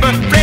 but